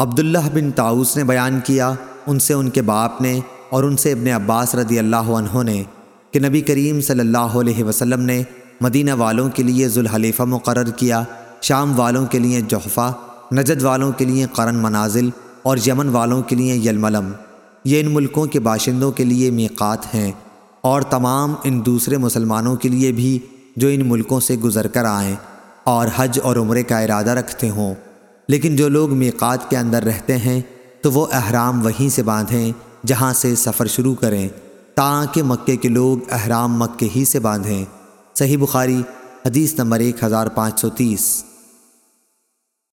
عبداللہ بن تاؤس نے بیان کیا، ان سے ان کے باپ نے اور ان سے ابن عباس رضی اللہ عنہ نے کہ نبی کریم صلی اللہ علیہ وسلم نے مدینہ والوں کے لیے ذوالحلیفہ مقرر کیا، شام والوں کے لیے جحفہ، نجد والوں کے لیے قرن منازل اور یمن والوں کے لیے یلملم۔ یہ ان ملکوں کے باشندوں کے لیے میقات ہیں اور تمام ان دوسرے مسلمانوں کے لیے بھی جو ان ملکوں سے گزر کر آئیں اور حج اور عمرے کا ارادہ رکھتے ہوں۔ لیکن جو لوگ میقات کے اندر رہتے ہیں، تو وہ احرام وہیں سے باندھیں، جہاں سے سفر شروع کریں، تاکہ مکے کے لوگ احرام مکے ہی سے باندھیں۔ صحیح بخاری، حدیث نمبر ایک ہزار پانچ سو تیس۔